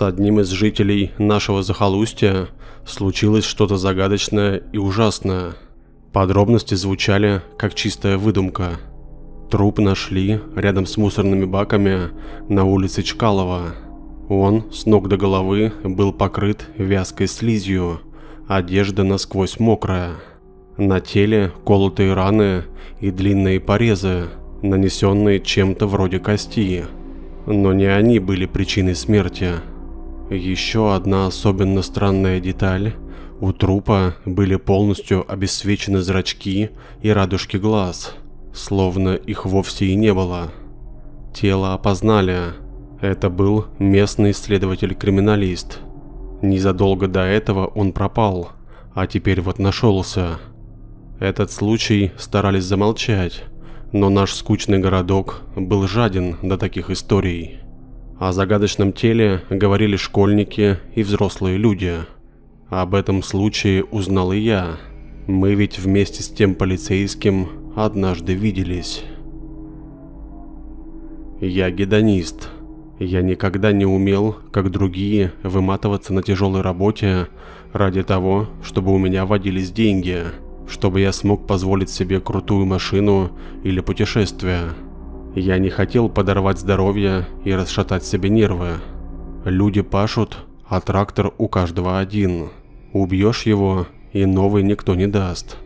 С одним из жителей нашего захолустья случилось что-то загадочное и ужасное. Подробности звучали как чистая выдумка. Труп нашли рядом с мусорными баками на улице Чкалова. Он с ног до головы был покрыт вязкой слизью, одежда насквозь мокрая. На теле колотые раны и длинные порезы, нанесенные чем-то вроде кости. Но не они были причиной смерти. Еще одна особенно странная деталь. У трупа были полностью обесцвечены зрачки и радужки глаз, словно их вовсе и не было. Тело опознали. Это был местный исследователь-криминалист. Незадолго до этого он пропал, а теперь вот нашелся. Этот случай старались замолчать, но наш скучный городок был жаден до таких историй. О загадочном теле говорили школьники и взрослые люди. Об этом случае узнал и я. Мы ведь вместе с тем полицейским однажды виделись. Я гедонист. Я никогда не умел, как другие, выматываться на тяжелой работе ради того, чтобы у меня водились деньги – чтобы я смог позволить себе крутую машину или путешествие. Я не хотел подорвать здоровье и расшатать себе нервы. Люди пашут, а трактор у каждого один. Убьешь его, и новый никто не даст.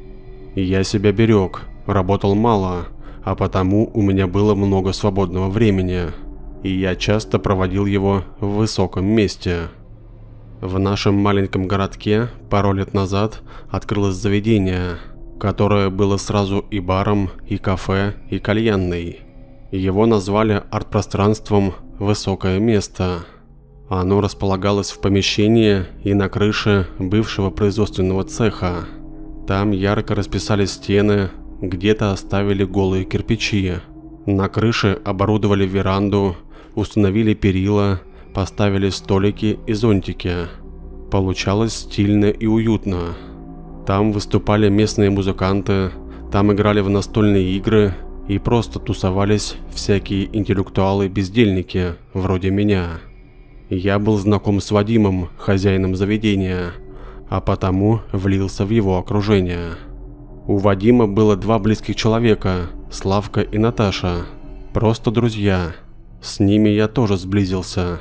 Я себя берег, работал мало, а потому у меня было много свободного времени, и я часто проводил его в высоком месте. В нашем маленьком городке пару лет назад открылось заведение, которое было сразу и баром, и кафе, и кальянной. Его назвали арт-пространством «Высокое место». Оно располагалось в помещении и на крыше бывшего производственного цеха. Там ярко расписали стены, где-то оставили голые кирпичи. На крыше оборудовали веранду, установили перила Поставили столики и зонтики. Получалось стильно и уютно. Там выступали местные музыканты, там играли в настольные игры и просто тусовались всякие интеллектуалы-бездельники, вроде меня. Я был знаком с Вадимом, хозяином заведения, а потому влился в его окружение. У Вадима было два близких человека, Славка и Наташа, просто друзья. С ними я тоже сблизился.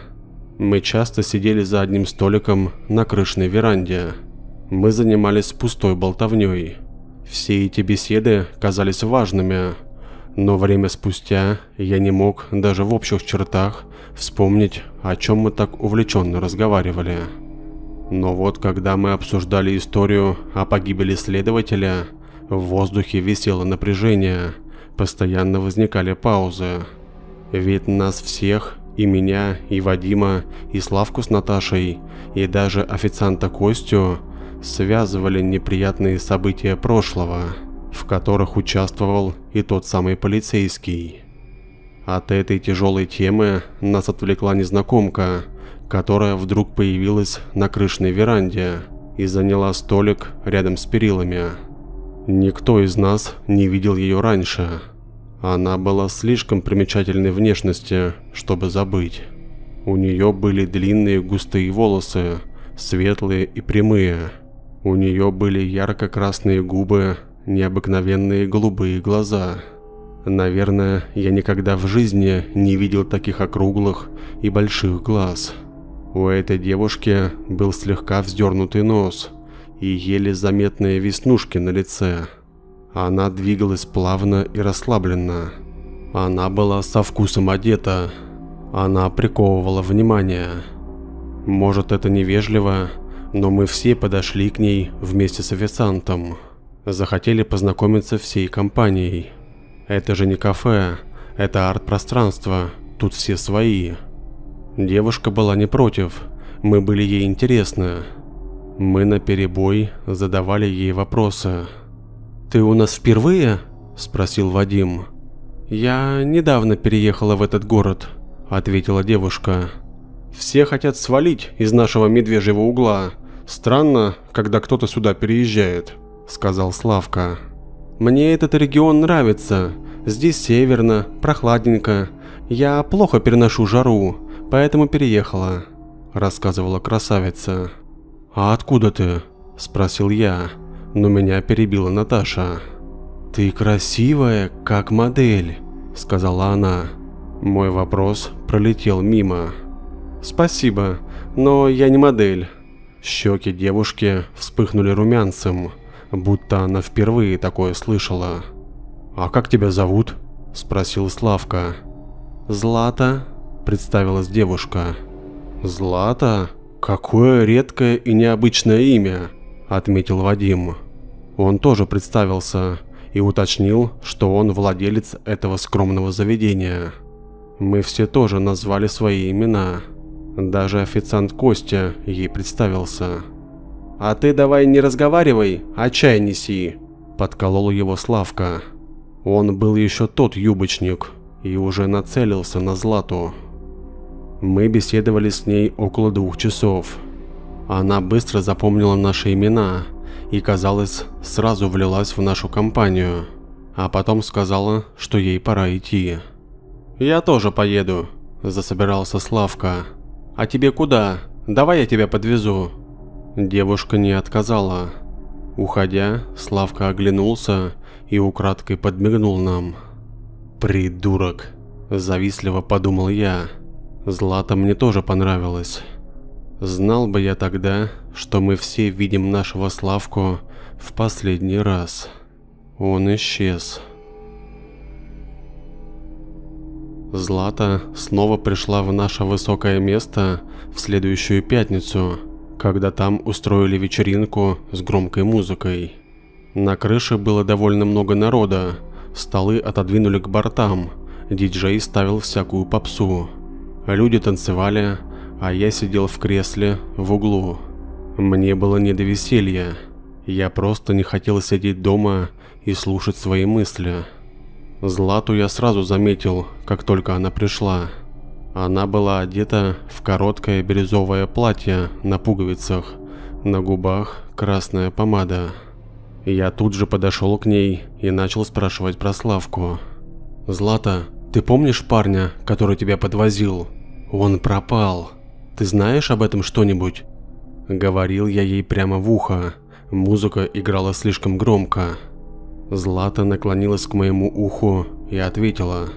Мы часто сидели за одним столиком на крышной веранде. Мы занимались пустой болтовней. Все эти беседы казались важными, но время спустя я не мог даже в общих чертах вспомнить, о чем мы так увлеченно разговаривали. Но вот когда мы обсуждали историю о погибели следователя, в воздухе висело напряжение, постоянно возникали паузы. Ведь нас всех и меня, и Вадима, и Славку с Наташей, и даже официанта Костю связывали неприятные события прошлого, в которых участвовал и тот самый полицейский. От этой тяжелой темы нас отвлекла незнакомка, которая вдруг появилась на крышной веранде и заняла столик рядом с перилами. Никто из нас не видел ее раньше. Она была слишком примечательной внешности, чтобы забыть. У нее были длинные густые волосы, светлые и прямые. У нее были ярко-красные губы, необыкновенные голубые глаза. Наверное, я никогда в жизни не видел таких округлых и больших глаз. У этой девушки был слегка вздернутый нос и еле заметные веснушки на лице. Она двигалась плавно и расслабленно. Она была со вкусом одета. Она приковывала внимание. Может это невежливо, но мы все подошли к ней вместе с официантом. Захотели познакомиться всей компанией. Это же не кафе, это арт-пространство, тут все свои. Девушка была не против, мы были ей интересны. Мы на перебой задавали ей вопросы. «Ты у нас впервые?» – спросил Вадим. «Я недавно переехала в этот город», – ответила девушка. «Все хотят свалить из нашего медвежьего угла. Странно, когда кто-то сюда переезжает», – сказал Славка. «Мне этот регион нравится. Здесь северно, прохладненько. Я плохо переношу жару, поэтому переехала». рассказывала красавица. «А откуда ты?» – спросил я, но меня перебила Наташа. «Ты красивая, как модель», – сказала она. Мой вопрос пролетел мимо. «Спасибо, но я не модель». Щеки девушки вспыхнули румянцем, будто она впервые такое слышала. «А как тебя зовут?» – спросил Славка. «Злата», – представилась девушка. «Злата? Какое редкое и необычное имя», – отметил Вадим. Он тоже представился и уточнил, что он владелец этого скромного заведения. Мы все тоже назвали свои имена. Даже официант Костя ей представился. «А ты давай не разговаривай, а чай неси», – подколол его Славка. Он был еще тот юбочник и уже нацелился на Злату. Мы беседовали с ней около двух часов. Она быстро запомнила наши имена и, казалось, сразу влилась в нашу компанию, а потом сказала, что ей пора идти. «Я тоже поеду», – засобирался Славка. «А тебе куда? Давай я тебя подвезу». Девушка не отказала. Уходя, Славка оглянулся и украдкой подмигнул нам. «Придурок!» – завистливо подумал я. Злата мне тоже понравилось. Знал бы я тогда, что мы все видим нашего Славку в последний раз. Он исчез. Злата снова пришла в наше высокое место в следующую пятницу, когда там устроили вечеринку с громкой музыкой. На крыше было довольно много народа, столы отодвинули к бортам, диджей ставил всякую попсу. Люди танцевали, а я сидел в кресле в углу. Мне было не до веселья. Я просто не хотел сидеть дома и слушать свои мысли. Злату я сразу заметил, как только она пришла. Она была одета в короткое бирюзовое платье на пуговицах, на губах красная помада. Я тут же подошел к ней и начал спрашивать про Славку. «Злата, ты помнишь парня, который тебя подвозил? Он пропал. Ты знаешь об этом что-нибудь?» Говорил я ей прямо в ухо. Музыка играла слишком громко. Злата наклонилась к моему уху и ответила.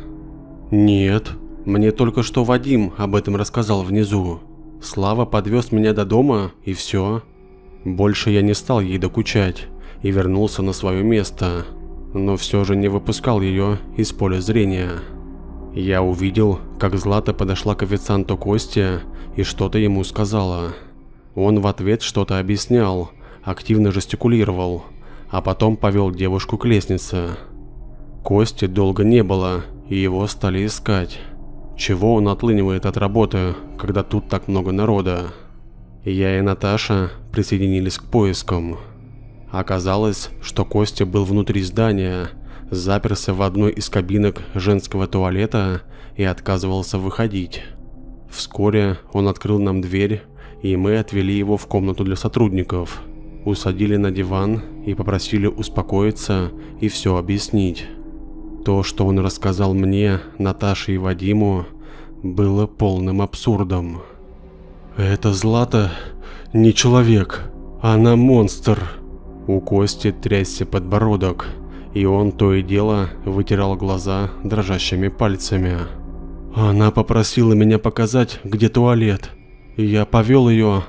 «Нет, мне только что Вадим об этом рассказал внизу. Слава подвез меня до дома и все. Больше я не стал ей докучать и вернулся на свое место, но все же не выпускал ее из поля зрения. Я увидел, как Злата подошла к официанту Косте и что-то ему сказала. Он в ответ что-то объяснял, активно жестикулировал, а потом повел девушку к лестнице. Кости долго не было, и его стали искать. Чего он отлынивает от работы, когда тут так много народа? Я и Наташа присоединились к поискам. Оказалось, что Костя был внутри здания, заперся в одной из кабинок женского туалета и отказывался выходить. Вскоре он открыл нам дверь, и мы отвели его в комнату для сотрудников, усадили на диван и попросили успокоиться и все объяснить. То, что он рассказал мне, Наташе и Вадиму, было полным абсурдом. «Это Злата не человек, она монстр!» У Кости трясся подбородок, и он то и дело вытирал глаза дрожащими пальцами. Она попросила меня показать, где туалет. Я повел ее,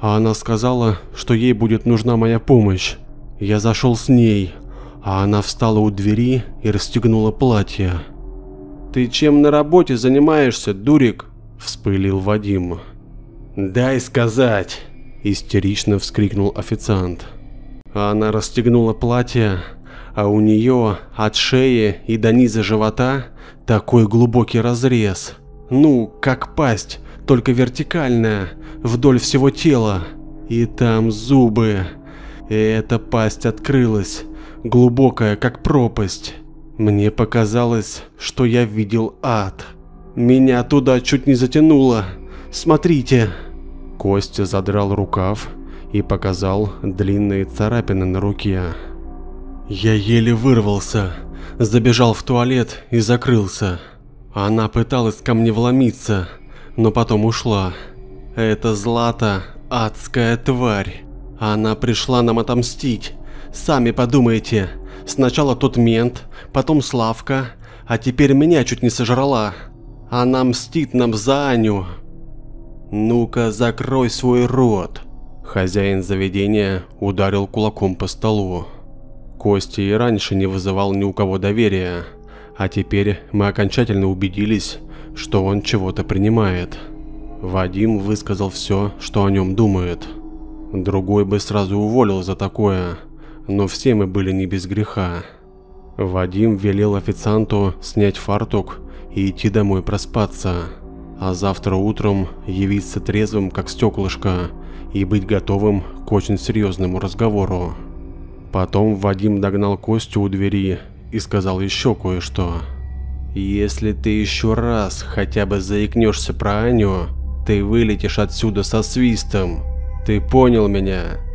а она сказала, что ей будет нужна моя помощь. Я зашел с ней, а она встала у двери и расстегнула платье. «Ты чем на работе занимаешься, дурик?» – вспылил Вадим. «Дай сказать!» – истерично вскрикнул официант. Она расстегнула платье, а у нее от шеи и до низа живота такой глубокий разрез. Ну, как пасть, только вертикальная, вдоль всего тела. И там зубы. И эта пасть открылась, глубокая, как пропасть. Мне показалось, что я видел ад. Меня туда чуть не затянуло. Смотрите. Костя задрал рукав и показал длинные царапины на руке. Я еле вырвался, забежал в туалет и закрылся. Она пыталась ко мне вломиться, но потом ушла. Это Злата – адская тварь. Она пришла нам отомстить. Сами подумайте. Сначала тот мент, потом Славка, а теперь меня чуть не сожрала. Она мстит нам за Аню. Ну-ка, закрой свой рот. Хозяин заведения ударил кулаком по столу. Костя и раньше не вызывал ни у кого доверия, а теперь мы окончательно убедились, что он чего-то принимает. Вадим высказал все, что о нем думает. Другой бы сразу уволил за такое, но все мы были не без греха. Вадим велел официанту снять фартук и идти домой проспаться, а завтра утром явиться трезвым как стеклышко и быть готовым к очень серьезному разговору. Потом Вадим догнал Костю у двери и сказал еще кое-что. «Если ты еще раз хотя бы заикнешься про Аню, ты вылетишь отсюда со свистом. Ты понял меня?»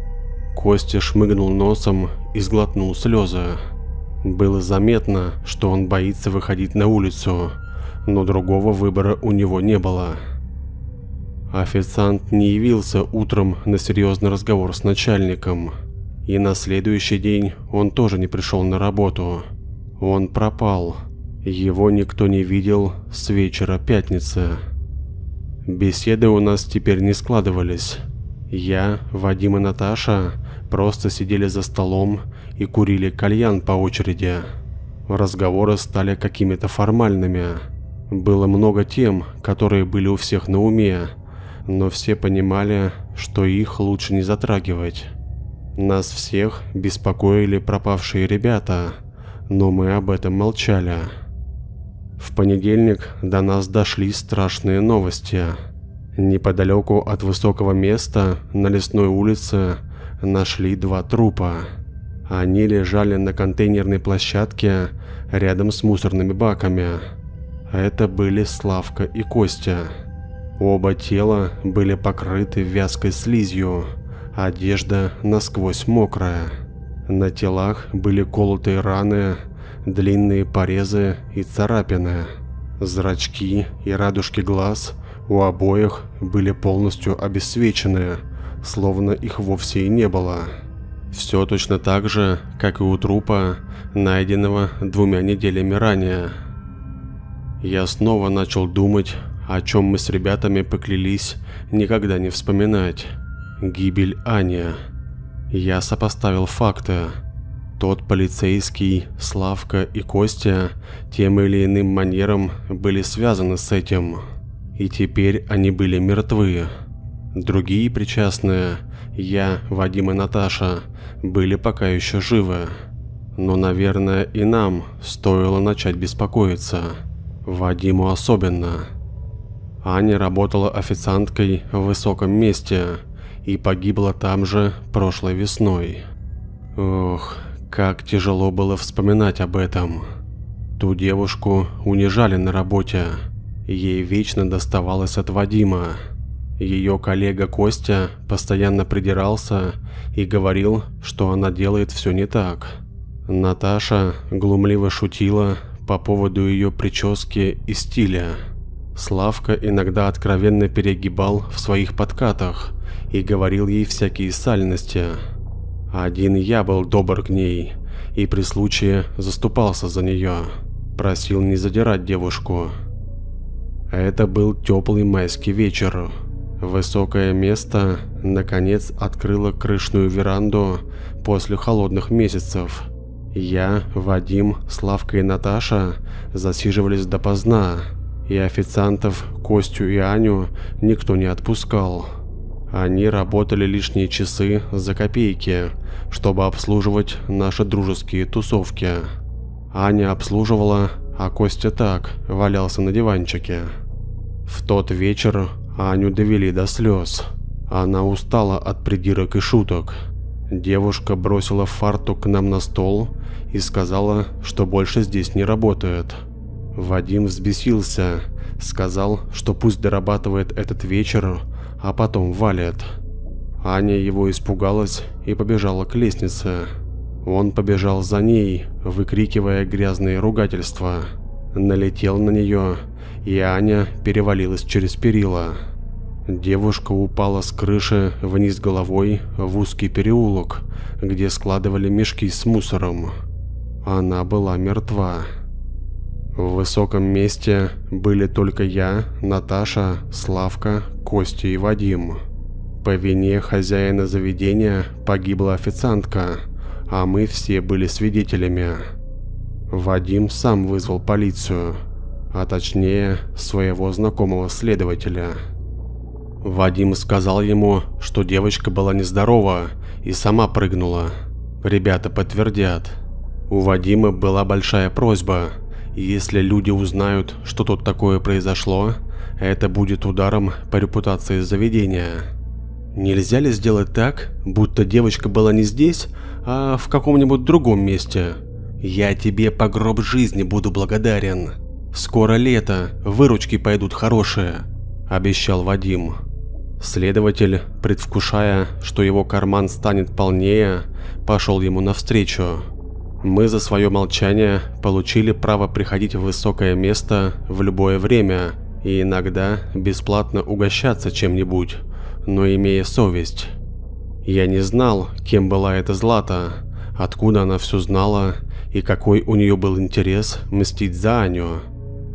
Костя шмыгнул носом и сглотнул слезы. Было заметно, что он боится выходить на улицу, но другого выбора у него не было. Официант не явился утром на серьезный разговор с начальником. И на следующий день он тоже не пришел на работу. Он пропал. Его никто не видел с вечера пятницы. Беседы у нас теперь не складывались. Я, Вадим и Наташа просто сидели за столом и курили кальян по очереди. Разговоры стали какими-то формальными. Было много тем, которые были у всех на уме, но все понимали, что их лучше не затрагивать. Нас всех беспокоили пропавшие ребята, но мы об этом молчали. В понедельник до нас дошли страшные новости. Неподалеку от высокого места на лесной улице нашли два трупа. Они лежали на контейнерной площадке рядом с мусорными баками. Это были Славка и Костя. Оба тела были покрыты вязкой слизью, одежда насквозь мокрая. На телах были колотые раны, длинные порезы и царапины. Зрачки и радужки глаз у обоих были полностью обесцвечены, словно их вовсе и не было. Все точно так же, как и у трупа, найденного двумя неделями ранее. Я снова начал думать о чем мы с ребятами поклялись никогда не вспоминать. Гибель Аня. Я сопоставил факты. Тот полицейский, Славка и Костя тем или иным манером были связаны с этим. И теперь они были мертвы. Другие причастные, я, Вадим и Наташа, были пока еще живы. Но, наверное, и нам стоило начать беспокоиться. Вадиму особенно. Аня работала официанткой в высоком месте и погибла там же прошлой весной. Ох, как тяжело было вспоминать об этом. Ту девушку унижали на работе. Ей вечно доставалось от Вадима. Ее коллега Костя постоянно придирался и говорил, что она делает все не так. Наташа глумливо шутила по поводу ее прически и стиля. Славка иногда откровенно перегибал в своих подкатах и говорил ей всякие сальности. Один я был добр к ней и при случае заступался за нее, просил не задирать девушку. Это был теплый майский вечер. Высокое место, наконец, открыло крышную веранду после холодных месяцев. Я, Вадим, Славка и Наташа засиживались допоздна, и официантов Костю и Аню никто не отпускал. Они работали лишние часы за копейки, чтобы обслуживать наши дружеские тусовки. Аня обслуживала, а Костя так, валялся на диванчике. В тот вечер Аню довели до слез. Она устала от придирок и шуток. Девушка бросила фартук к нам на стол и сказала, что больше здесь не работает. Вадим взбесился, сказал, что пусть дорабатывает этот вечер, а потом валит. Аня его испугалась и побежала к лестнице. Он побежал за ней, выкрикивая грязные ругательства. Налетел на нее, и Аня перевалилась через перила. Девушка упала с крыши вниз головой в узкий переулок, где складывали мешки с мусором. Она была мертва. В высоком месте были только я, Наташа, Славка, Костя и Вадим. По вине хозяина заведения погибла официантка, а мы все были свидетелями. Вадим сам вызвал полицию, а точнее своего знакомого следователя. Вадим сказал ему, что девочка была нездорова и сама прыгнула. Ребята подтвердят. У Вадима была большая просьба, если люди узнают, что тут такое произошло, это будет ударом по репутации заведения. Нельзя ли сделать так, будто девочка была не здесь, а в каком-нибудь другом месте? Я тебе по гроб жизни буду благодарен. Скоро лето, выручки пойдут хорошие, обещал Вадим. Следователь, предвкушая, что его карман станет полнее, пошел ему навстречу. Мы за свое молчание получили право приходить в высокое место в любое время и иногда бесплатно угощаться чем-нибудь, но имея совесть. Я не знал, кем была эта Злата, откуда она все знала и какой у нее был интерес мстить за Аню.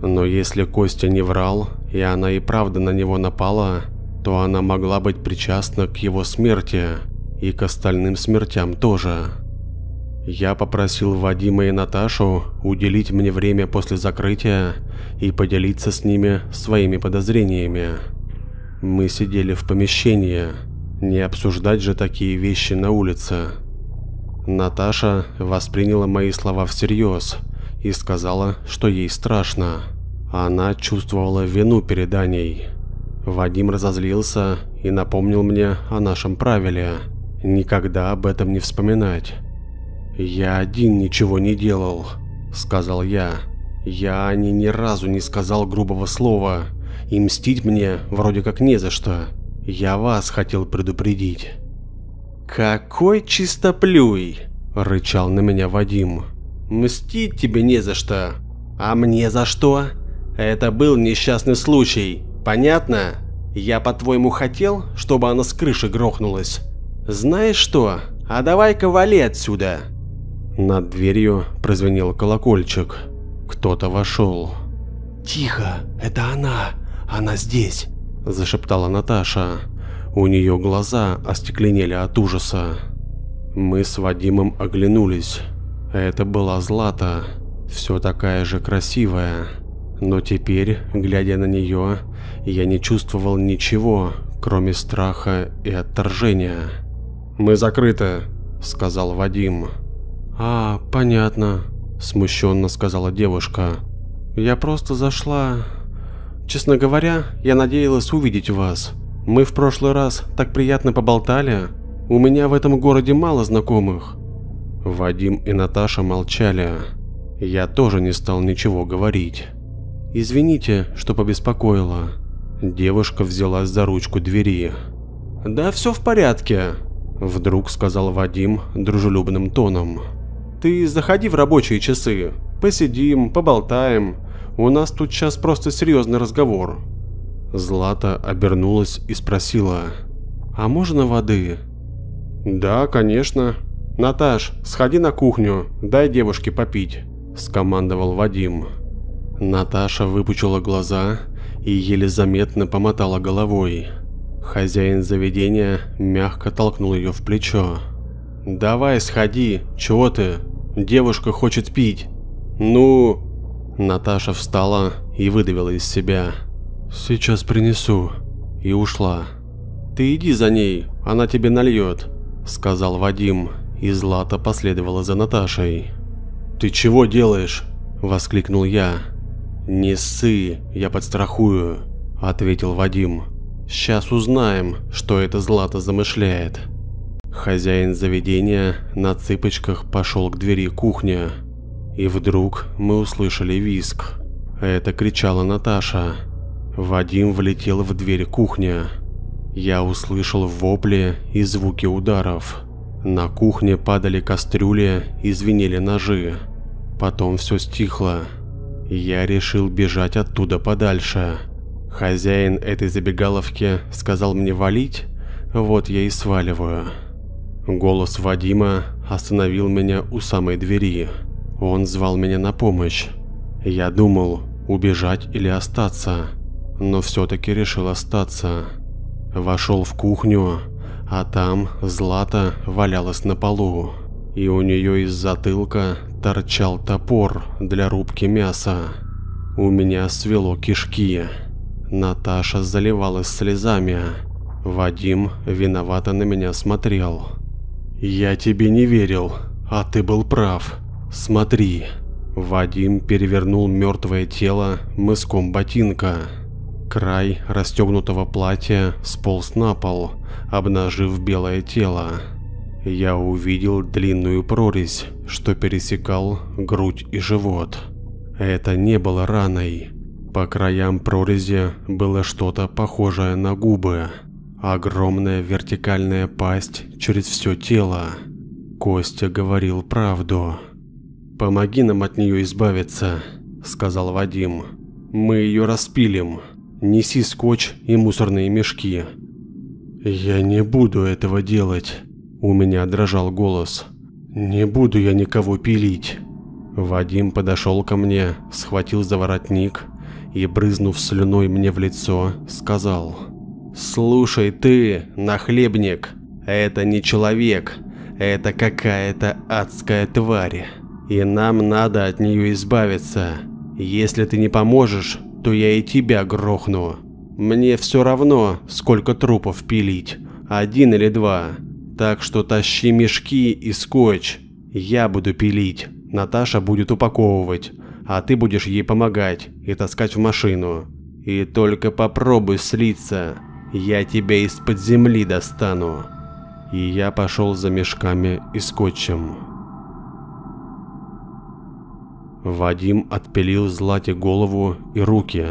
Но если Костя не врал, и она и правда на него напала, то она могла быть причастна к его смерти и к остальным смертям тоже. Я попросил Вадима и Наташу уделить мне время после закрытия и поделиться с ними своими подозрениями. Мы сидели в помещении, не обсуждать же такие вещи на улице. Наташа восприняла мои слова всерьез и сказала, что ей страшно. Она чувствовала вину перед Аней. Вадим разозлился и напомнил мне о нашем правиле – никогда об этом не вспоминать. «Я один ничего не делал», – сказал я. «Я Ане ни разу не сказал грубого слова, и мстить мне вроде как не за что. Я вас хотел предупредить». «Какой чистоплюй!» – рычал на меня Вадим. «Мстить тебе не за что. А мне за что? Это был несчастный случай, понятно? Я по-твоему хотел, чтобы она с крыши грохнулась? Знаешь что, а давай-ка вали отсюда!» Над дверью прозвенел колокольчик. Кто-то вошел. «Тихо, это она! Она здесь!» – зашептала Наташа. У нее глаза остекленели от ужаса. Мы с Вадимом оглянулись. Это была Злата, все такая же красивая. Но теперь, глядя на нее, я не чувствовал ничего, кроме страха и отторжения. «Мы закрыты», – сказал Вадим. «А, понятно», – смущенно сказала девушка. «Я просто зашла. Честно говоря, я надеялась увидеть вас. Мы в прошлый раз так приятно поболтали. У меня в этом городе мало знакомых». Вадим и Наташа молчали. Я тоже не стал ничего говорить. «Извините, что побеспокоила». Девушка взялась за ручку двери. «Да все в порядке», – вдруг сказал Вадим дружелюбным тоном. Ты заходи в рабочие часы, посидим, поболтаем. У нас тут сейчас просто серьезный разговор. Злата обернулась и спросила, а можно воды? Да, конечно. Наташ, сходи на кухню, дай девушке попить, скомандовал Вадим. Наташа выпучила глаза и еле заметно помотала головой. Хозяин заведения мягко толкнул ее в плечо. «Давай сходи, чего ты? Девушка хочет пить». «Ну...» Наташа встала и выдавила из себя. «Сейчас принесу». И ушла. «Ты иди за ней, она тебе нальет», — сказал Вадим, и Злата последовала за Наташей. «Ты чего делаешь?» — воскликнул я. «Не ссы, я подстрахую», — ответил Вадим. «Сейчас узнаем, что это Злата замышляет». Хозяин заведения на цыпочках пошел к двери кухни. И вдруг мы услышали визг. Это кричала Наташа. Вадим влетел в дверь кухни. Я услышал вопли и звуки ударов. На кухне падали кастрюли и звенели ножи. Потом все стихло. Я решил бежать оттуда подальше. Хозяин этой забегаловки сказал мне валить, вот я и сваливаю. Голос Вадима остановил меня у самой двери. Он звал меня на помощь. Я думал, убежать или остаться, но все-таки решил остаться. Вошел в кухню, а там Злата валялась на полу, и у нее из затылка торчал топор для рубки мяса. У меня свело кишки. Наташа заливалась слезами. Вадим виновато на меня смотрел. «Я тебе не верил, а ты был прав. Смотри». Вадим перевернул мертвое тело мыском ботинка. Край расстегнутого платья сполз на пол, обнажив белое тело. Я увидел длинную прорезь, что пересекал грудь и живот. Это не было раной. По краям прорези было что-то похожее на губы. Огромная вертикальная пасть через все тело. Костя говорил правду. «Помоги нам от нее избавиться», – сказал Вадим. «Мы ее распилим. Неси скотч и мусорные мешки». «Я не буду этого делать», – у меня дрожал голос. «Не буду я никого пилить». Вадим подошел ко мне, схватил за воротник и, брызнув слюной мне в лицо, сказал – «Слушай ты, нахлебник, это не человек, это какая-то адская тварь, и нам надо от нее избавиться. Если ты не поможешь, то я и тебя грохну. Мне все равно, сколько трупов пилить, один или два, так что тащи мешки и скотч, я буду пилить, Наташа будет упаковывать, а ты будешь ей помогать и таскать в машину. И только попробуй слиться, я тебя из-под земли достану. И я пошел за мешками и скотчем. Вадим отпилил Злате голову и руки.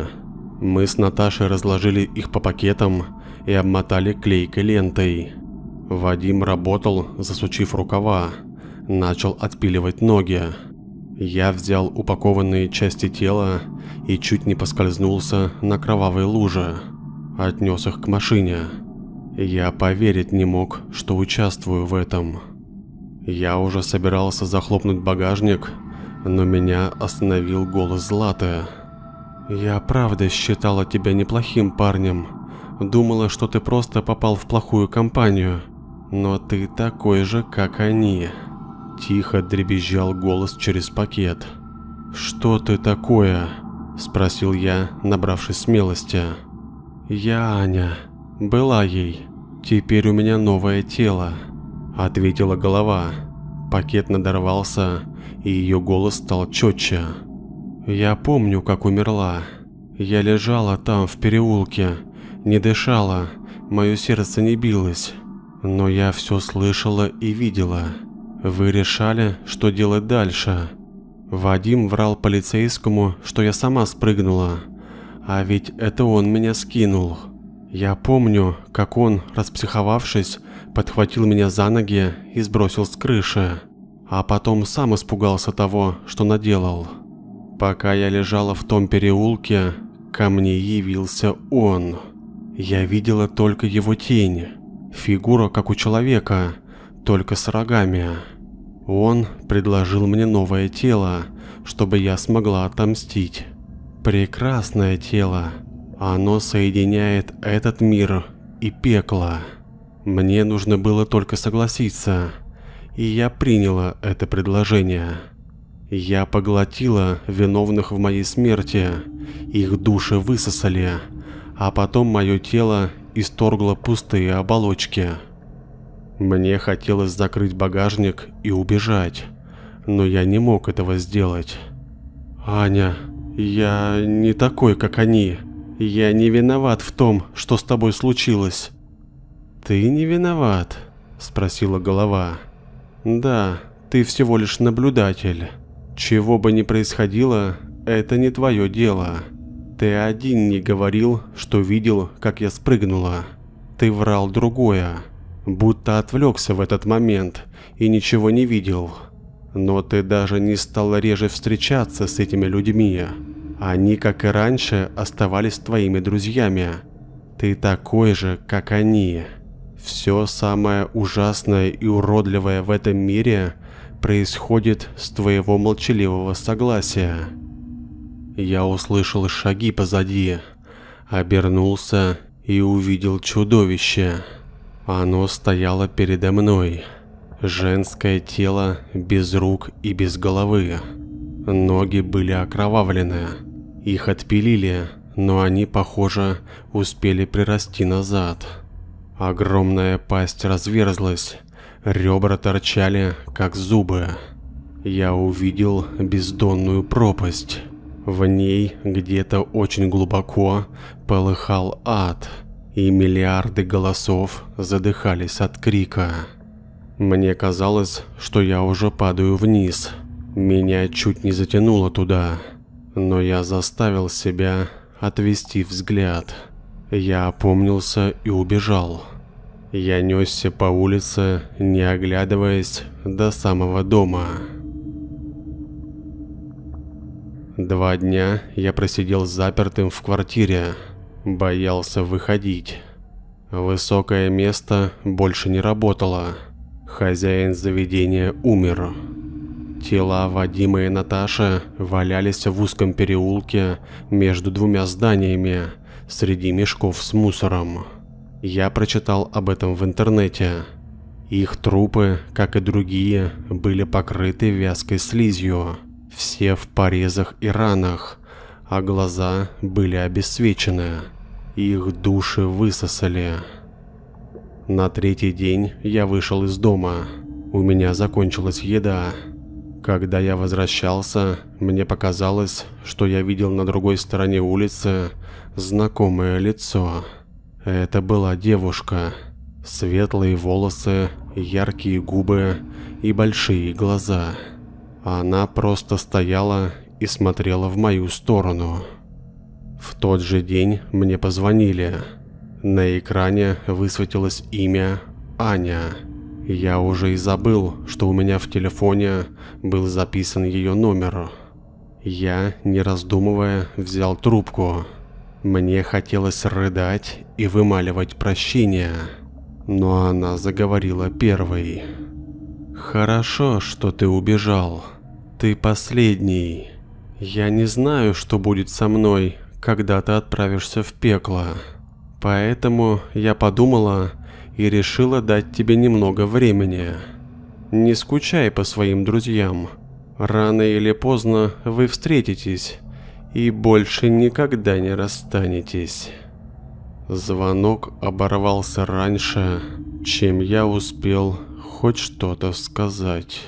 Мы с Наташей разложили их по пакетам и обмотали клейкой лентой. Вадим работал, засучив рукава, начал отпиливать ноги. Я взял упакованные части тела и чуть не поскользнулся на кровавой луже отнес их к машине. Я поверить не мог, что участвую в этом. Я уже собирался захлопнуть багажник, но меня остановил голос Златы. «Я правда считала тебя неплохим парнем. Думала, что ты просто попал в плохую компанию. Но ты такой же, как они». Тихо дребезжал голос через пакет. «Что ты такое?» – спросил я, набравшись смелости. «Я Аня. Была ей. Теперь у меня новое тело», – ответила голова. Пакет надорвался, и ее голос стал четче. «Я помню, как умерла. Я лежала там, в переулке, не дышала, мое сердце не билось. Но я все слышала и видела. Вы решали, что делать дальше. Вадим врал полицейскому, что я сама спрыгнула, а ведь это он меня скинул. Я помню, как он, распсиховавшись, подхватил меня за ноги и сбросил с крыши, а потом сам испугался того, что наделал. Пока я лежала в том переулке, ко мне явился он. Я видела только его тень, фигура как у человека, только с рогами. Он предложил мне новое тело, чтобы я смогла отомстить. Прекрасное тело. Оно соединяет этот мир и пекло. Мне нужно было только согласиться, и я приняла это предложение. Я поглотила виновных в моей смерти, их души высосали, а потом мое тело исторгло пустые оболочки. Мне хотелось закрыть багажник и убежать, но я не мог этого сделать. Аня, я не такой, как они. Я не виноват в том, что с тобой случилось. Ты не виноват, спросила голова. Да, ты всего лишь наблюдатель. Чего бы ни происходило, это не твое дело. Ты один не говорил, что видел, как я спрыгнула. Ты врал другое, будто отвлекся в этот момент и ничего не видел. Но ты даже не стал реже встречаться с этими людьми. Они, как и раньше, оставались твоими друзьями. Ты такой же, как они. Все самое ужасное и уродливое в этом мире происходит с твоего молчаливого согласия. Я услышал шаги позади, обернулся и увидел чудовище. Оно стояло передо мной. Женское тело без рук и без головы. Ноги были окровавлены. Их отпилили, но они, похоже, успели прирасти назад. Огромная пасть разверзлась, ребра торчали, как зубы. Я увидел бездонную пропасть. В ней где-то очень глубоко полыхал ад, и миллиарды голосов задыхались от крика. Мне казалось, что я уже падаю вниз. Меня чуть не затянуло туда, но я заставил себя отвести взгляд. Я опомнился и убежал. Я несся по улице, не оглядываясь, до самого дома. Два дня я просидел запертым в квартире, боялся выходить. Высокое место больше не работало. Хозяин заведения умер. Тела Вадима и Наташи валялись в узком переулке между двумя зданиями среди мешков с мусором. Я прочитал об этом в интернете. Их трупы, как и другие, были покрыты вязкой слизью, все в порезах и ранах, а глаза были обесцвечены. Их души высосали. На третий день я вышел из дома. У меня закончилась еда. Когда я возвращался, мне показалось, что я видел на другой стороне улицы знакомое лицо. Это была девушка. Светлые волосы, яркие губы и большие глаза. Она просто стояла и смотрела в мою сторону. В тот же день мне позвонили. На экране высветилось имя Аня. Я уже и забыл, что у меня в телефоне был записан ее номер. Я, не раздумывая, взял трубку. Мне хотелось рыдать и вымаливать прощение, но она заговорила первой. «Хорошо, что ты убежал. Ты последний. Я не знаю, что будет со мной, когда ты отправишься в пекло. Поэтому я подумала, и решила дать тебе немного времени. Не скучай по своим друзьям. Рано или поздно вы встретитесь и больше никогда не расстанетесь. Звонок оборвался раньше, чем я успел хоть что-то сказать.